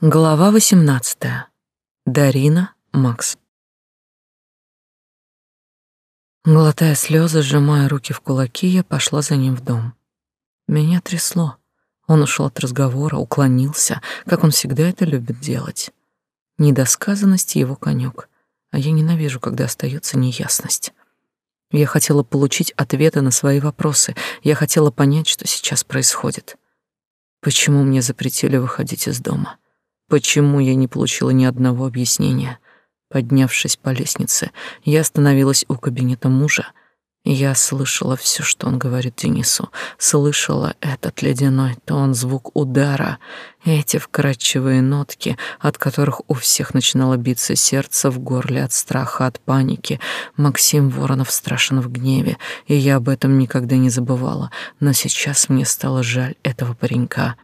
Глава 18. Дарина, Макс. Глотая слезы, сжимая руки в кулаки, я пошла за ним в дом. Меня трясло. Он ушел от разговора, уклонился, как он всегда это любит делать. Недосказанность его конек, а я ненавижу, когда остается неясность. Я хотела получить ответы на свои вопросы, я хотела понять, что сейчас происходит. Почему мне запретили выходить из дома? Почему я не получила ни одного объяснения? Поднявшись по лестнице, я остановилась у кабинета мужа. Я слышала все, что он говорит Денису, слышала этот ледяной тон, звук удара, эти вкрадчивые нотки, от которых у всех начинало биться сердце в горле от страха, от паники. Максим Воронов страшен в гневе, и я об этом никогда не забывала, но сейчас мне стало жаль этого паренька.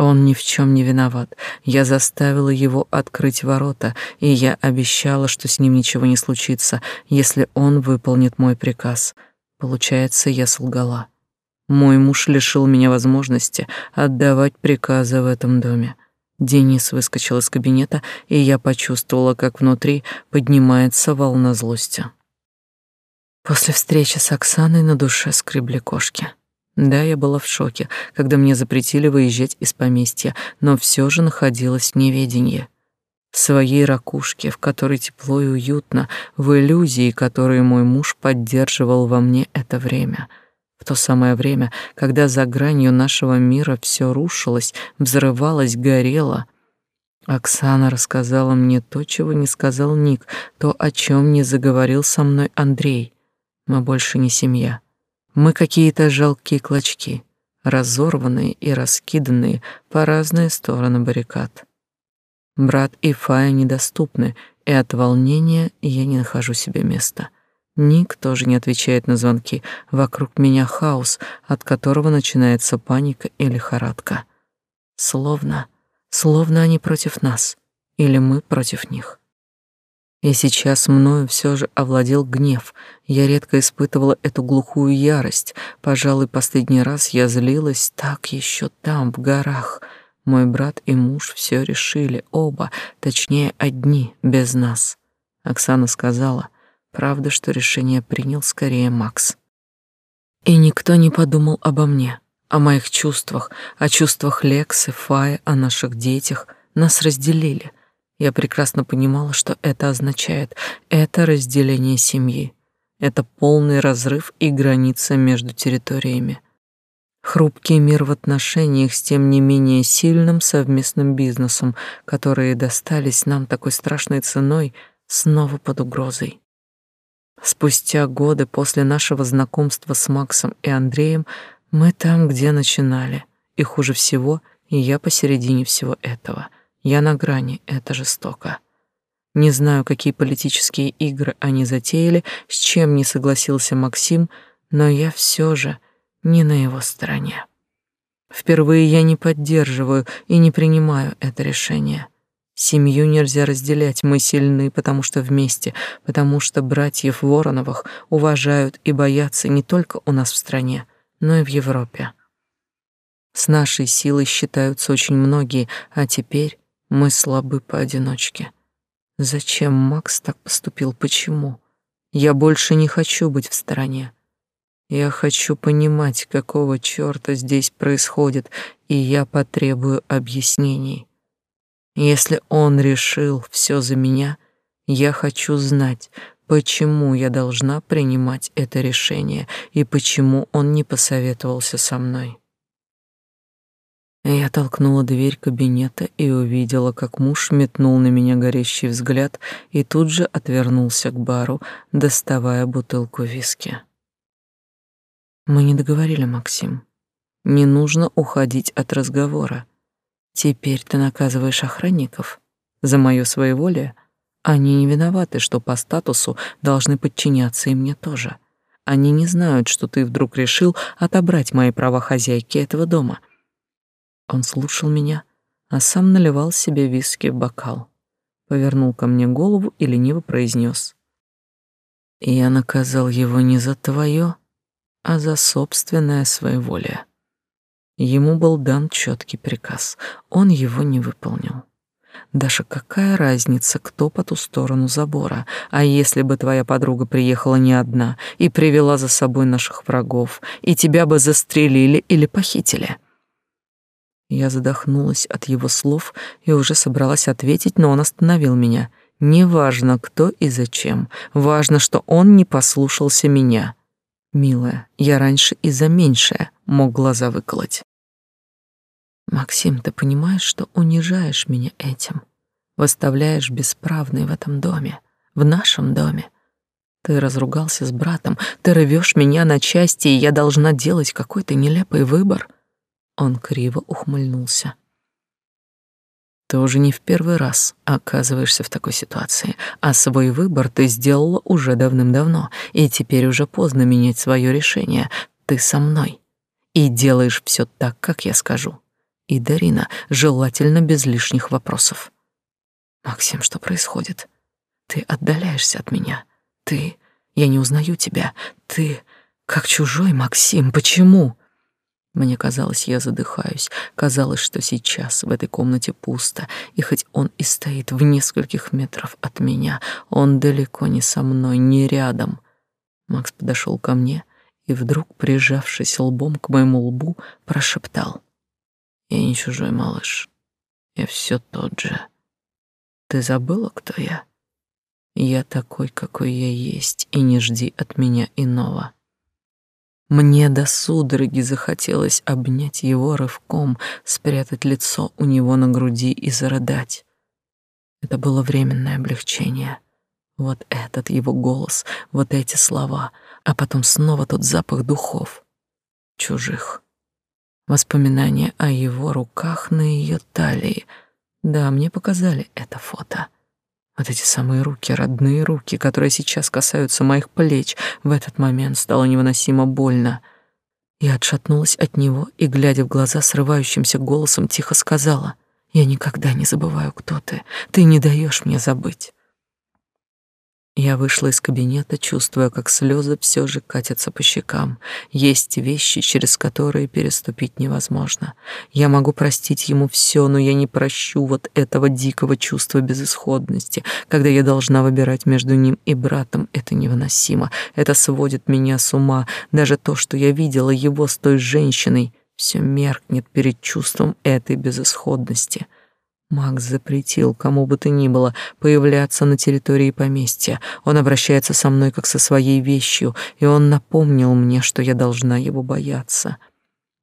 Он ни в чем не виноват. Я заставила его открыть ворота, и я обещала, что с ним ничего не случится, если он выполнит мой приказ. Получается, я солгала. Мой муж лишил меня возможности отдавать приказы в этом доме. Денис выскочил из кабинета, и я почувствовала, как внутри поднимается волна злости. После встречи с Оксаной на душе скребли кошки. Да, я была в шоке, когда мне запретили выезжать из поместья, но все же находилась в неведении. В своей ракушке, в которой тепло и уютно, в иллюзии, которую мой муж поддерживал во мне это время. В то самое время, когда за гранью нашего мира все рушилось, взрывалось, горело. Оксана рассказала мне то, чего не сказал Ник, то, о чем не заговорил со мной Андрей. Мы больше не семья. Мы какие-то жалкие клочки, разорванные и раскиданные по разные стороны баррикад. Брат и Фая недоступны, и от волнения я не нахожу себе места. Ник тоже не отвечает на звонки. Вокруг меня хаос, от которого начинается паника и лихорадка. Словно, словно они против нас, или мы против них. И сейчас мною все же овладел гнев. Я редко испытывала эту глухую ярость. Пожалуй, последний раз я злилась так еще там, в горах. Мой брат и муж все решили, оба, точнее, одни, без нас. Оксана сказала, правда, что решение принял скорее Макс. И никто не подумал обо мне, о моих чувствах, о чувствах Лексы, Фая, о наших детях. Нас разделили — я прекрасно понимала, что это означает. Это разделение семьи. Это полный разрыв и граница между территориями. Хрупкий мир в отношениях с тем не менее сильным совместным бизнесом, которые достались нам такой страшной ценой, снова под угрозой. Спустя годы после нашего знакомства с Максом и Андреем мы там, где начинали, и хуже всего, и я посередине всего этого — я на грани, это жестоко. Не знаю, какие политические игры они затеяли, с чем не согласился Максим, но я все же не на его стороне. Впервые я не поддерживаю и не принимаю это решение. Семью нельзя разделять, мы сильны, потому что вместе, потому что братьев Вороновых уважают и боятся не только у нас в стране, но и в Европе. С нашей силой считаются очень многие, а теперь мы слабы поодиночке. Зачем Макс так поступил? Почему? Я больше не хочу быть в стороне. Я хочу понимать, какого чёрта здесь происходит, и я потребую объяснений. Если он решил всё за меня, я хочу знать, почему я должна принимать это решение и почему он не посоветовался со мной. Я толкнула дверь кабинета и увидела, как муж метнул на меня горящий взгляд и тут же отвернулся к бару, доставая бутылку виски. Мы не договорили, Максим. Не нужно уходить от разговора. Теперь ты наказываешь охранников за моё своеволие. Они не виноваты, что по статусу должны подчиняться и мне тоже. Они не знают, что ты вдруг решил отобрать мои права хозяйки этого дома — он слушал меня, а сам наливал себе виски в бокал. Повернул ко мне голову и лениво произнес: "Я наказал его не за твое, а за собственное своеволие. Ему был дан четкий приказ, он его не выполнил. Даша, какая разница, кто по ту сторону забора? А если бы твоя подруга приехала не одна и привела за собой наших врагов, и тебя бы застрелили или похитили? Я задохнулась от его слов и уже собралась ответить, но он остановил меня. Неважно, кто и зачем. Важно, что он не послушался меня. Милая, я раньше и за меньшее мог глаза выколоть. Максим, ты понимаешь, что унижаешь меня этим? Выставляешь бесправной в этом доме, в нашем доме. Ты разругался с братом, ты рвешь меня на части, и я должна делать какой-то нелепый выбор. Он криво ухмыльнулся. Ты уже не в первый раз оказываешься в такой ситуации, а свой выбор ты сделала уже давным-давно, и теперь уже поздно менять свое решение. Ты со мной и делаешь все так, как я скажу и Дарина, желательно без лишних вопросов. Максим, что происходит? Ты отдаляешься от меня. Ты, я не узнаю тебя. Ты как чужой, Максим. Почему? Мне казалось, я задыхаюсь. Казалось, что сейчас в этой комнате пусто, и хоть он и стоит в нескольких метрах от меня, он далеко не со мной, не рядом. Макс подошел ко мне и вдруг, прижавшись лбом к моему лбу, прошептал: я не чужой малыш. Я все тот же. Ты забыла, кто я? Я такой, какой я есть, и не жди от меня иного. Мне до судороги захотелось обнять его рывком, спрятать лицо у него на груди и зарыдать. Это было временное облегчение. Вот этот его голос, вот эти слова, а потом снова тот запах духов. Чужих. Воспоминания о его руках на ее талии. Да, мне показали это фото. Вот эти самые руки, родные руки, которые сейчас касаются моих плеч, в этот момент стало невыносимо больно. Я отшатнулась от него и, глядя в глаза срывающимся голосом, тихо сказала: "Я никогда не забываю, кто ты. Ты не даешь мне забыть". Я вышла из кабинета, чувствуя, как слезы все же катятся по щекам. Есть вещи, через которые переступить невозможно. Я могу простить ему все, но я не прощу вот этого дикого чувства безысходности, когда я должна выбирать между ним и братом. Это невыносимо. Это сводит меня с ума. Даже то, что я видела его с той женщиной, все меркнет перед чувством этой безысходности. Макс запретил кому бы то ни было появляться на территории поместья. Он обращается со мной как со своей вещью, и он напомнил мне, что я должна его бояться.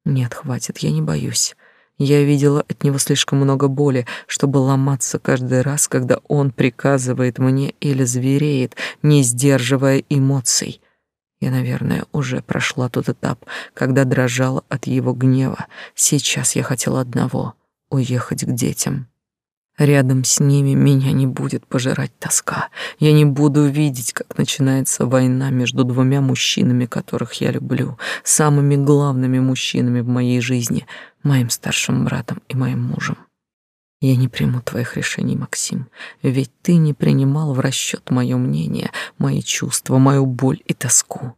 Нет, хватит, я не боюсь. Я видела от него слишком много боли, чтобы ломаться каждый раз, когда он приказывает мне или звереет, не сдерживая эмоций. Я, наверное, уже прошла тот этап, когда дрожала от его гнева. Сейчас я хотела одного — уехать к детям. Рядом с ними меня не будет пожирать тоска. Я не буду видеть, как начинается война между двумя мужчинами, которых я люблю, самыми главными мужчинами в моей жизни, моим старшим братом и моим мужем. Я не приму твоих решений, Максим, ведь ты не принимал в расчет мое мнение, мои чувства, мою боль и тоску.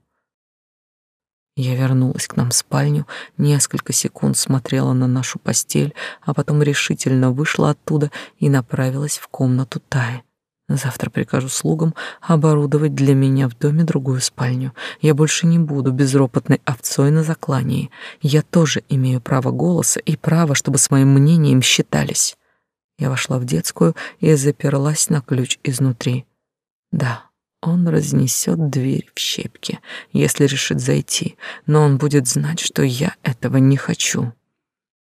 Я вернулась к нам в спальню, несколько секунд смотрела на нашу постель, а потом решительно вышла оттуда и направилась в комнату Таи. Завтра прикажу слугам оборудовать для меня в доме другую спальню. Я больше не буду безропотной овцой на заклании. Я тоже имею право голоса и право, чтобы с моим мнением считались. Я вошла в детскую и заперлась на ключ изнутри. Да, он разнесет дверь в щепки, если решит зайти, но он будет знать, что я этого не хочу.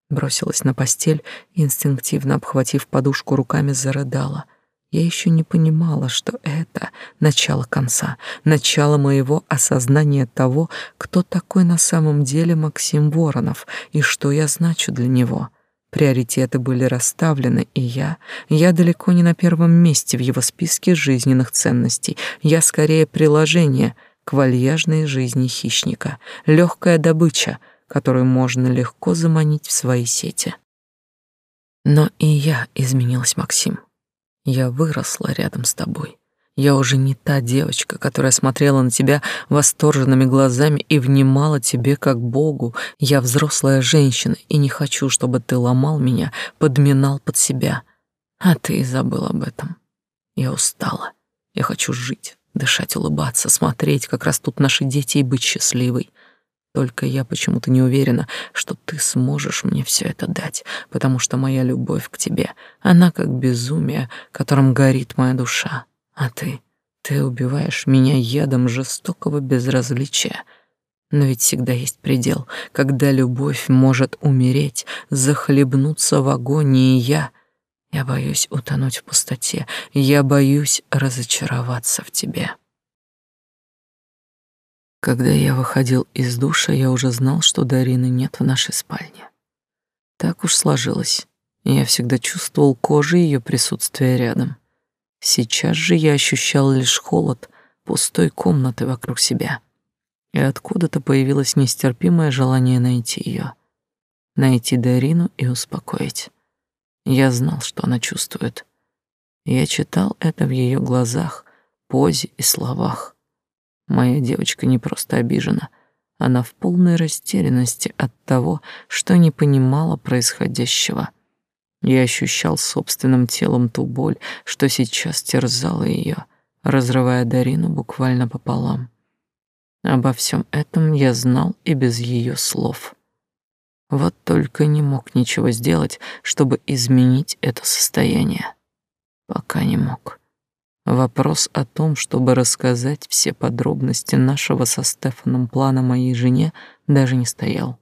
Бросилась на постель, инстинктивно обхватив подушку руками, зарыдала. Я еще не понимала, что это начало конца, начало моего осознания того, кто такой на самом деле Максим Воронов и что я значу для него. Приоритеты были расставлены, и я, я далеко не на первом месте в его списке жизненных ценностей. Я скорее приложение к вальяжной жизни хищника, легкая добыча, которую можно легко заманить в свои сети. Но и я изменилась, Максим. Я выросла рядом с тобой. Я уже не та девочка, которая смотрела на тебя восторженными глазами и внимала тебе как Богу. Я взрослая женщина и не хочу, чтобы ты ломал меня, подминал под себя. А ты забыл об этом. Я устала. Я хочу жить, дышать, улыбаться, смотреть, как растут наши дети и быть счастливой. Только я почему-то не уверена, что ты сможешь мне все это дать, потому что моя любовь к тебе, она как безумие, которым горит моя душа. А ты, ты убиваешь меня ядом жестокого безразличия. Но ведь всегда есть предел, когда любовь может умереть, захлебнуться в агонии я. Я боюсь утонуть в пустоте, я боюсь разочароваться в тебе. Когда я выходил из душа, я уже знал, что Дарины нет в нашей спальне. Так уж сложилось. Я всегда чувствовал кожей ее присутствие рядом. Сейчас же я ощущал лишь холод пустой комнаты вокруг себя. И откуда-то появилось нестерпимое желание найти ее, найти Дарину и успокоить. Я знал, что она чувствует. Я читал это в ее глазах, позе и словах. Моя девочка не просто обижена, она в полной растерянности от того, что не понимала происходящего. Я ощущал собственным телом ту боль, что сейчас терзала ее, разрывая Дарину буквально пополам. Обо всем этом я знал и без ее слов. Вот только не мог ничего сделать, чтобы изменить это состояние. Пока не мог. Вопрос о том, чтобы рассказать все подробности нашего со Стефаном плана моей жене, даже не стоял.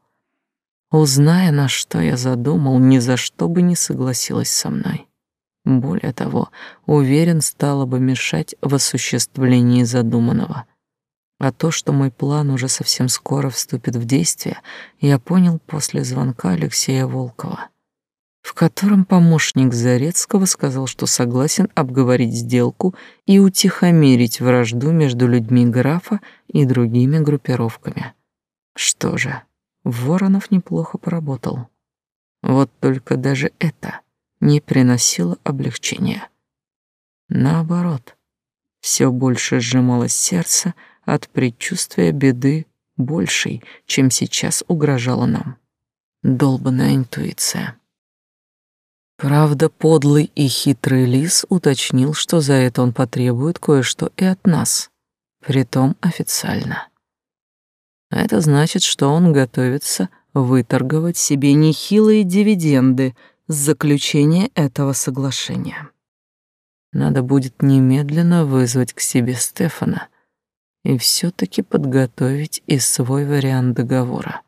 Узная, на что я задумал, ни за что бы не согласилась со мной. Более того, уверен, стало бы мешать в осуществлении задуманного. А то, что мой план уже совсем скоро вступит в действие, я понял после звонка Алексея Волкова в котором помощник Зарецкого сказал, что согласен обговорить сделку и утихомирить вражду между людьми графа и другими группировками. Что же, Воронов неплохо поработал. Вот только даже это не приносило облегчения. Наоборот, все больше сжималось сердце от предчувствия беды большей, чем сейчас угрожала нам. Долбанная интуиция. Правда, подлый и хитрый лис уточнил, что за это он потребует кое-что и от нас, притом официально. Это значит, что он готовится выторговать себе нехилые дивиденды с заключения этого соглашения. Надо будет немедленно вызвать к себе Стефана и все таки подготовить и свой вариант договора.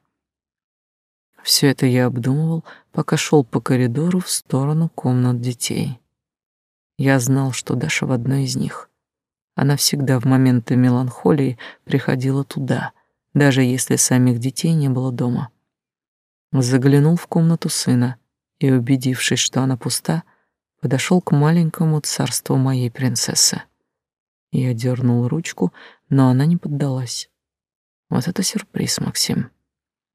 Все это я обдумывал, пока шел по коридору в сторону комнат детей. Я знал, что Даша в одной из них. Она всегда в моменты меланхолии приходила туда, даже если самих детей не было дома. Заглянул в комнату сына и, убедившись, что она пуста, подошел к маленькому царству моей принцессы. Я дернул ручку, но она не поддалась. Вот это сюрприз, Максим.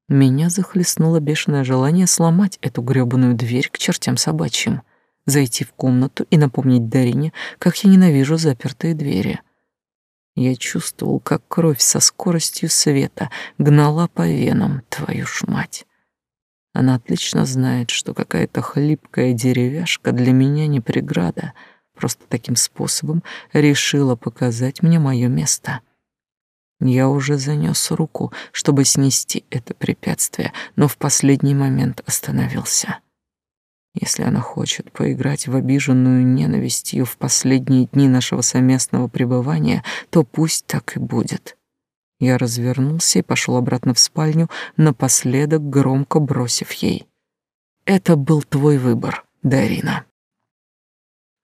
Меня захлестнуло бешеное желание сломать эту грёбаную дверь к чертям собачьим, зайти в комнату и напомнить Дарине, как я ненавижу запертые двери. Я чувствовал, как кровь со скоростью света гнала по венам, твою ж мать. Она отлично знает, что какая-то хлипкая деревяшка для меня не преграда, просто таким способом решила показать мне мое место — я уже занёс руку, чтобы снести это препятствие, но в последний момент остановился. Если она хочет поиграть в обиженную ненавистью в последние дни нашего совместного пребывания, то пусть так и будет. Я развернулся и пошел обратно в спальню, напоследок громко бросив ей. «Это был твой выбор, Дарина».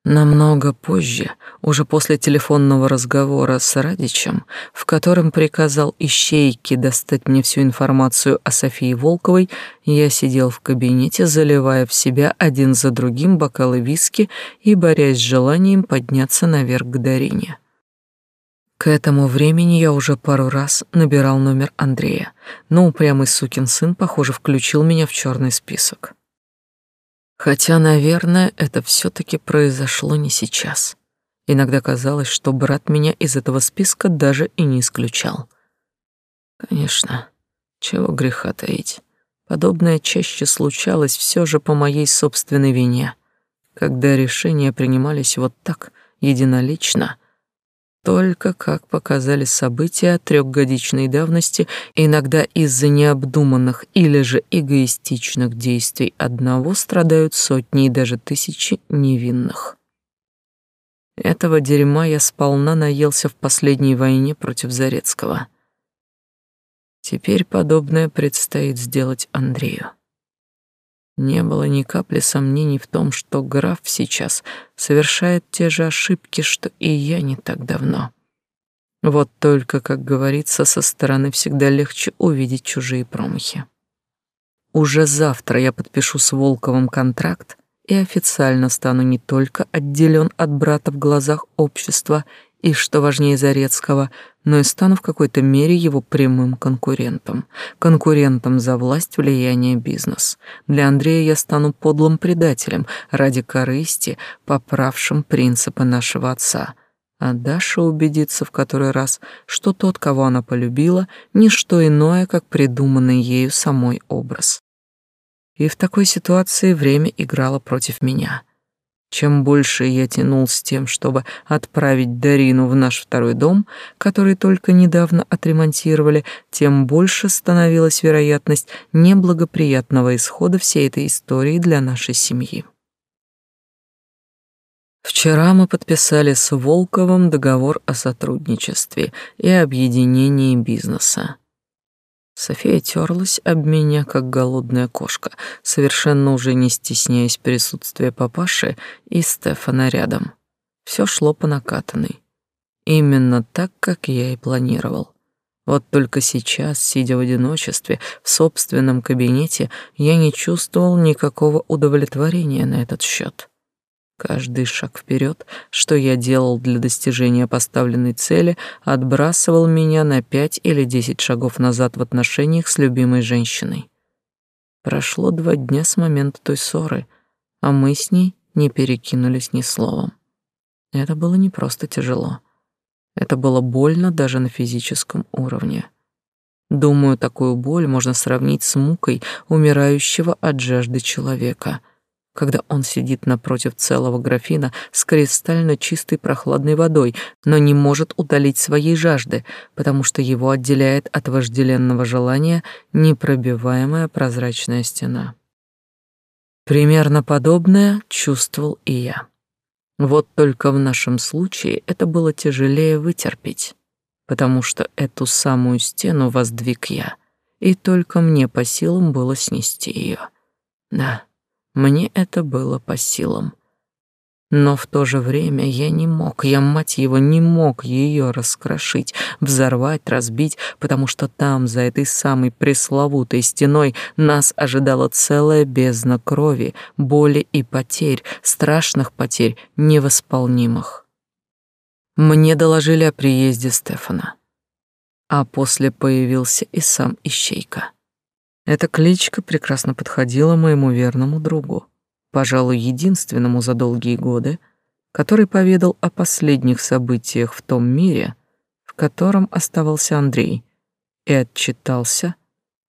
Намного позже, уже после телефонного разговора с Радичем, в котором приказал ищейке достать мне всю информацию о Софии Волковой, я сидел в кабинете, заливая в себя один за другим бокалы виски и борясь с желанием подняться наверх к Дарине. К этому времени я уже пару раз набирал номер Андрея, но упрямый сукин сын, похоже, включил меня в черный список. Хотя, наверное, это все таки произошло не сейчас. Иногда казалось, что брат меня из этого списка даже и не исключал. Конечно, чего греха таить. Подобное чаще случалось все же по моей собственной вине. когда решения принимались вот так, единолично, только, как показали события трехгодичной давности, иногда из-за необдуманных или же эгоистичных действий одного страдают сотни и даже тысячи невинных. Этого дерьма я сполна наелся в последней войне против Зарецкого. Теперь подобное предстоит сделать Андрею. Не было ни капли сомнений в том, что граф сейчас совершает те же ошибки, что и я не так давно. Вот только, как говорится, со стороны всегда легче увидеть чужие промахи. Уже завтра я подпишу с Волковым контракт и официально стану не только отделен от брата в глазах общества и, что важнее Зарецкого, но и стану в какой-то мере его прямым конкурентом. Конкурентом за власть, влияние, бизнес. Для Андрея я стану подлым предателем ради корысти, поправшим принципы нашего отца. А Даша убедится в который раз, что тот, кого она полюбила, не что иное, как придуманный ею самой образ. И в такой ситуации время играло против меня — чем больше я тянул с тем, чтобы отправить Дарину в наш второй дом, который только недавно отремонтировали, тем больше становилась вероятность неблагоприятного исхода всей этой истории для нашей семьи. Вчера мы подписали с Волковым договор о сотрудничестве и объединении бизнеса. София терлась об меня, как голодная кошка, совершенно уже не стесняясь присутствия папаши и Стефана рядом. Все шло по накатанной. Именно так, как я и планировал. Вот только сейчас, сидя в одиночестве в собственном кабинете, я не чувствовал никакого удовлетворения на этот счет. Каждый шаг вперед, что я делал для достижения поставленной цели, отбрасывал меня на пять или десять шагов назад в отношениях с любимой женщиной. Прошло два дня с момента той ссоры, а мы с ней не перекинулись ни словом. Это было не просто тяжело. Это было больно даже на физическом уровне. Думаю, такую боль можно сравнить с мукой умирающего от жажды человека — когда он сидит напротив целого графина с кристально чистой прохладной водой, но не может утолить своей жажды, потому что его отделяет от вожделенного желания непробиваемая прозрачная стена. Примерно подобное чувствовал и я. Вот только в нашем случае это было тяжелее вытерпеть, потому что эту самую стену воздвиг я, и только мне по силам было снести ее. Да, мне это было по силам. Но в то же время я не мог, я, мать его, не мог ее раскрошить, взорвать, разбить, потому что там, за этой самой пресловутой стеной, нас ожидала целая бездна крови, боли и потерь, страшных потерь, невосполнимых. Мне доложили о приезде Стефана, а после появился и сам Ищейка. Эта кличка прекрасно подходила моему верному другу, пожалуй, единственному за долгие годы, который поведал о последних событиях в том мире, в котором оставался Андрей, и отчитался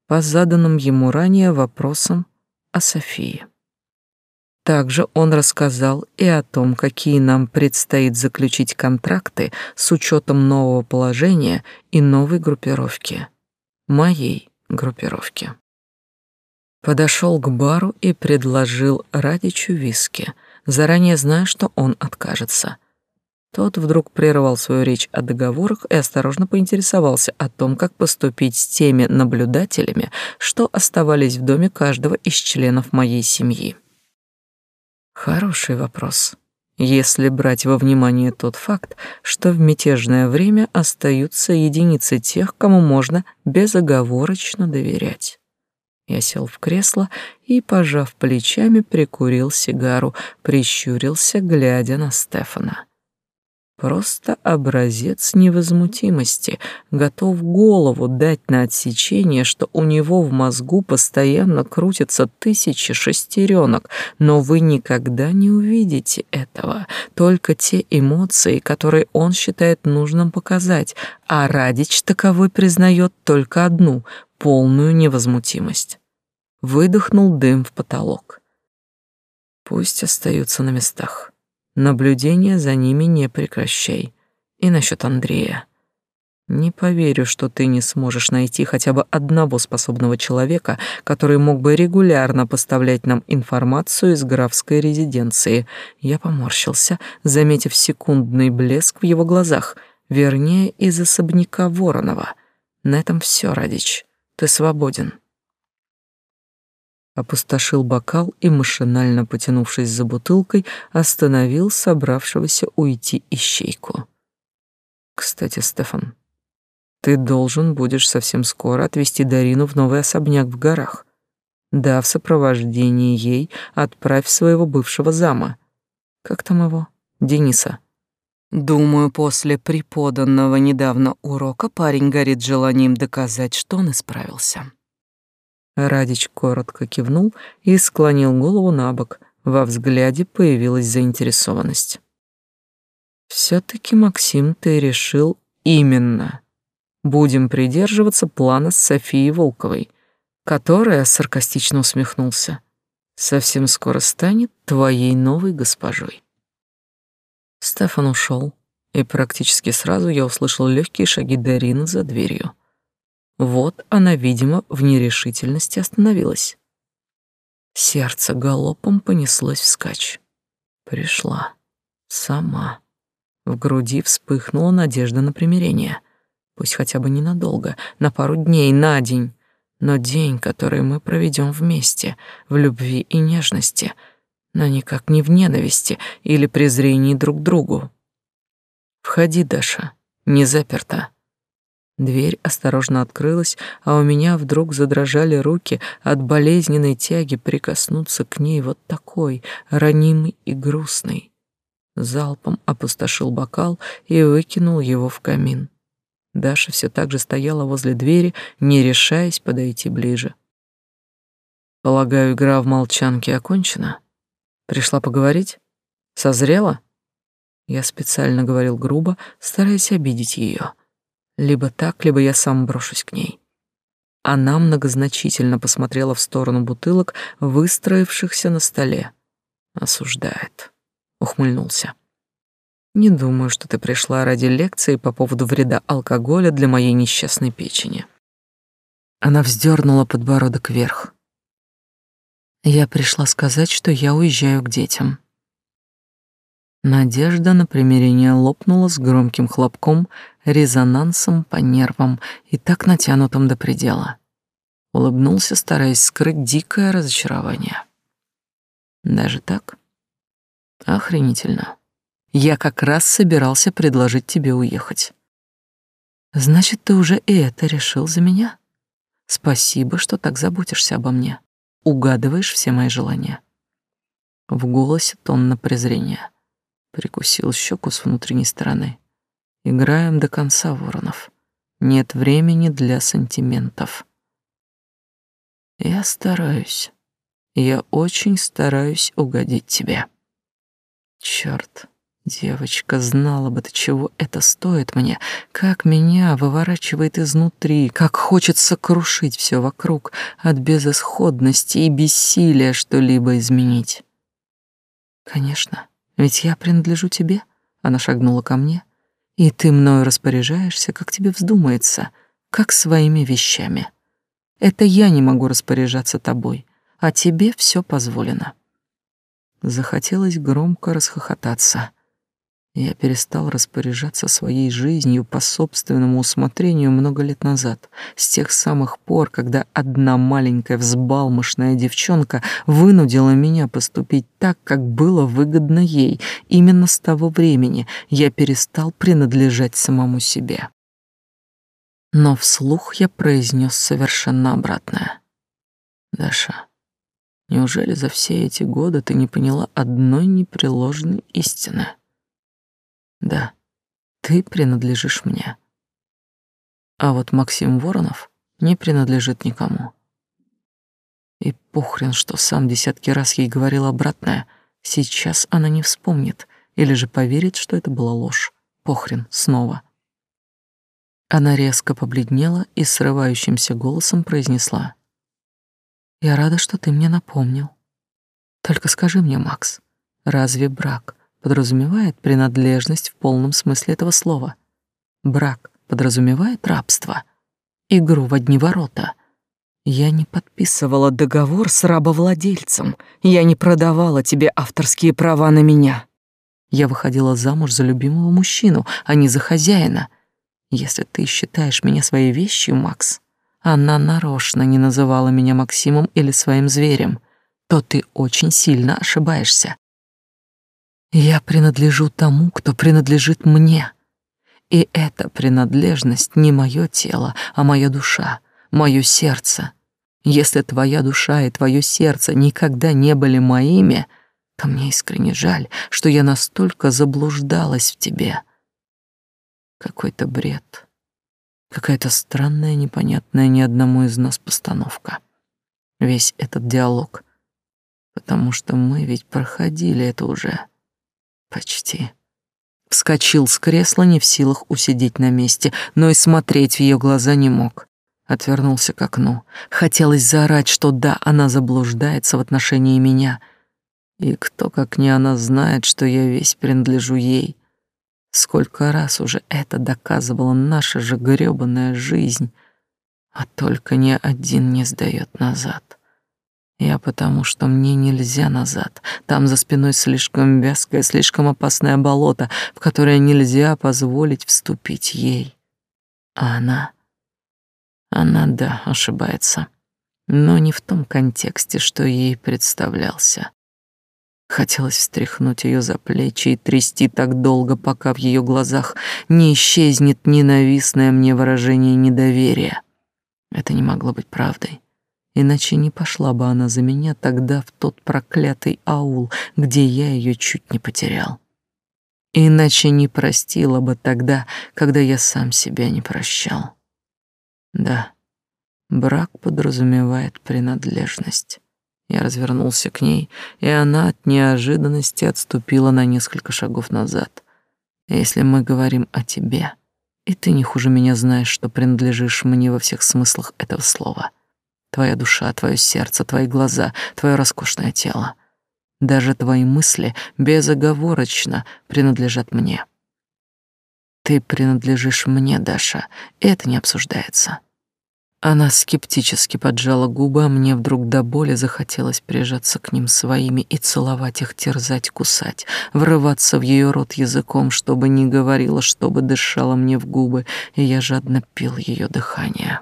по заданным ему ранее вопросам о Софии. Также он рассказал и о том, какие нам предстоит заключить контракты с учетом нового положения и новой группировки, моей группировки. Подошел к бару и предложил Радичу виски, заранее зная, что он откажется. Тот вдруг прервал свою речь о договорах и осторожно поинтересовался о том, как поступить с теми наблюдателями, что оставались в доме каждого из членов моей семьи. Хороший вопрос. Если брать во внимание тот факт, что в мятежное время остаются единицы тех, кому можно безоговорочно доверять. Я сел в кресло и, пожав плечами, прикурил сигару, прищурился, глядя на Стефана. Просто образец невозмутимости, готов голову дать на отсечение, что у него в мозгу постоянно крутятся тысячи шестеренок, но вы никогда не увидите этого, только те эмоции, которые он считает нужным показать, а Радич таковой признает только одну — полную невозмутимость выдохнул дым в потолок. Пусть остаются на местах. Наблюдение за ними не прекращай. И насчет Андрея. Не поверю, что ты не сможешь найти хотя бы одного способного человека, который мог бы регулярно поставлять нам информацию из графской резиденции. Я поморщился, заметив секундный блеск в его глазах, вернее, из особняка Воронова. На этом все, Радич. Ты свободен. Опустошил бокал и, машинально потянувшись за бутылкой, остановил собравшегося уйти ищейку. Кстати, Стефан, ты должен будешь совсем скоро отвезти Дарину в новый особняк в горах. Да, в сопровождении ей отправь своего бывшего зама. Как там его? Дениса. Думаю, после преподанного недавно урока парень горит желанием доказать, что он исправился. Радич коротко кивнул и склонил голову на бок. Во взгляде появилась заинтересованность. все таки Максим, ты решил именно Будем придерживаться плана с Софией Волковой, которая саркастично усмехнулся. Совсем скоро станет твоей новой госпожой. Стефан ушел, и практически сразу я услышал легкие шаги Дарины за дверью. Вот она, видимо, в нерешительности остановилась. Сердце галопом понеслось вскачь. Пришла. Сама. В груди вспыхнула надежда на примирение — Пусть хотя бы ненадолго, на пару дней, на день. Но день, который мы проведем вместе, в любви и нежности, но никак не в ненависти или презрении друг к другу. Входи, Даша, не заперта. Дверь осторожно открылась, а у меня вдруг задрожали руки от болезненной тяги прикоснуться к ней вот такой, ранимый и грустный. Залпом опустошил бокал и выкинул его в камин. Даша все так же стояла возле двери, не решаясь подойти ближе. Полагаю, игра в молчанке окончена. Пришла поговорить? Созрела? Я специально говорил грубо, стараясь обидеть ее. Либо так, либо я сам брошусь к ней. Она многозначительно посмотрела в сторону бутылок, выстроившихся на столе. Осуждает. Ухмыльнулся. Не думаю, что ты пришла ради лекции по поводу вреда алкоголя для моей несчастной печени. Она вздернула подбородок вверх. Я пришла сказать, что я уезжаю к детям. Надежда на примирение лопнула с громким хлопком, резонансом по нервам и так натянутым до предела. Улыбнулся, стараясь скрыть дикое разочарование. Даже так? Охренительно. Я как раз собирался предложить тебе уехать. Значит, ты уже и это решил за меня? Спасибо, что так заботишься обо мне. Угадываешь все мои желания. В голосе тон на презрение. Прикусил щеку с внутренней стороны. Играем до конца, Воронов. Нет времени для сантиментов. Я стараюсь. Я очень стараюсь угодить тебе. Черт, Девочка, знала бы ты, чего это стоит мне, как меня выворачивает изнутри, как хочется крушить все вокруг от безысходности и бессилия что-либо изменить. Конечно, ведь я принадлежу тебе, она шагнула ко мне, и ты мною распоряжаешься, как тебе вздумается, как своими вещами. Это я не могу распоряжаться тобой, а тебе все позволено. Захотелось громко расхохотаться. Я перестал распоряжаться своей жизнью по собственному усмотрению много лет назад, с тех самых пор, когда одна маленькая взбалмошная девчонка вынудила меня поступить так, как было выгодно ей. Именно с того времени я перестал принадлежать самому себе. Но вслух я произнес совершенно обратное. «Даша, неужели за все эти годы ты не поняла одной непреложной истины?» Да, ты принадлежишь мне. А вот Максим Воронов не принадлежит никому. И похрен, что сам десятки раз ей говорил обратное. Сейчас она не вспомнит или же поверит, что это была ложь. Похрен, снова. Она резко побледнела и срывающимся голосом произнесла. «Я рада, что ты мне напомнил. Только скажи мне, Макс, разве брак подразумевает принадлежность в полном смысле этого слова? Брак подразумевает рабство, игру в одни ворота. Я не подписывала договор с рабовладельцем. Я не продавала тебе авторские права на меня. Я выходила замуж за любимого мужчину, а не за хозяина. Если ты считаешь меня своей вещью, Макс, она нарочно не называла меня Максимом или своим зверем, то ты очень сильно ошибаешься. Я принадлежу тому, кто принадлежит мне. И эта принадлежность не мое тело, а моя душа, мое сердце. Если твоя душа и твое сердце никогда не были моими, то мне искренне жаль, что я настолько заблуждалась в тебе. Какой-то бред. Какая-то странная, непонятная ни одному из нас постановка. Весь этот диалог. Потому что мы ведь проходили это уже. Почти. Вскочил с кресла, не в силах усидеть на месте, но и смотреть в ее глаза не мог. Отвернулся к окну. Хотелось заорать, что да, она заблуждается в отношении меня. И кто, как не она, знает, что я весь принадлежу ей. Сколько раз уже это доказывала наша же грёбаная жизнь, а только ни один не сдаёт назад. Я потому, что мне нельзя назад. Там за спиной слишком вязкое, слишком опасное болото, в которое нельзя позволить вступить ей. А она... Она, да, ошибается. Но не в том контексте, что ей представлялся. Хотелось встряхнуть ее за плечи и трясти так долго, пока в ее глазах не исчезнет ненавистное мне выражение недоверия. Это не могло быть правдой. Иначе не пошла бы она за меня тогда в тот проклятый аул, где я ее чуть не потерял. Иначе не простила бы тогда, когда я сам себя не прощал. Да, брак подразумевает принадлежность. Я развернулся к ней, и она от неожиданности отступила на несколько шагов назад. Если мы говорим о тебе, и ты не хуже меня знаешь, что принадлежишь мне во всех смыслах этого слова — Твоя душа, твое сердце, твои глаза, твое роскошное тело. Даже твои мысли безоговорочно принадлежат мне. Ты принадлежишь мне, Даша, и это не обсуждается. Она скептически поджала губы, а мне вдруг до боли захотелось прижаться к ним своими и целовать их, терзать, кусать, врываться в ее рот языком, чтобы не говорила, чтобы дышала мне в губы, и я жадно пил ее дыхание.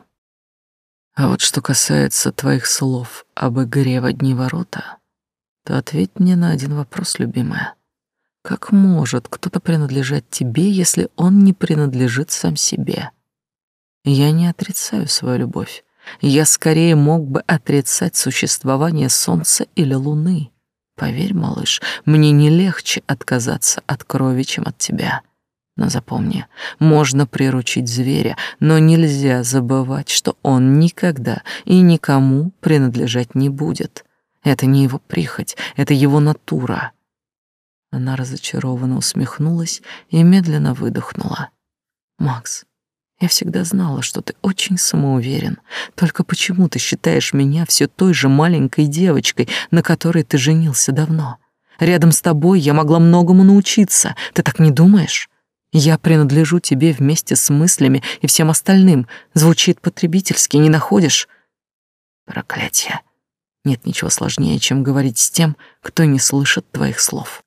А вот что касается твоих слов об игре в одни ворота, то ответь мне на один вопрос, любимая. Как может кто-то принадлежать тебе, если он не принадлежит сам себе? Я не отрицаю свою любовь. Я скорее мог бы отрицать существование солнца или луны. Поверь, малыш, мне не легче отказаться от крови, чем от тебя. Но запомни, можно приручить зверя, но нельзя забывать, что он никогда и никому принадлежать не будет. Это не его прихоть, это его натура. Она разочарованно усмехнулась и медленно выдохнула. Макс, я всегда знала, что ты очень самоуверен. Только почему ты считаешь меня все той же маленькой девочкой, на которой ты женился давно? Рядом с тобой я могла многому научиться. Ты так не думаешь? Я принадлежу тебе вместе с мыслями и всем остальным. Звучит потребительски, не находишь? Проклятие. Нет ничего сложнее, чем говорить с тем, кто не слышит твоих слов.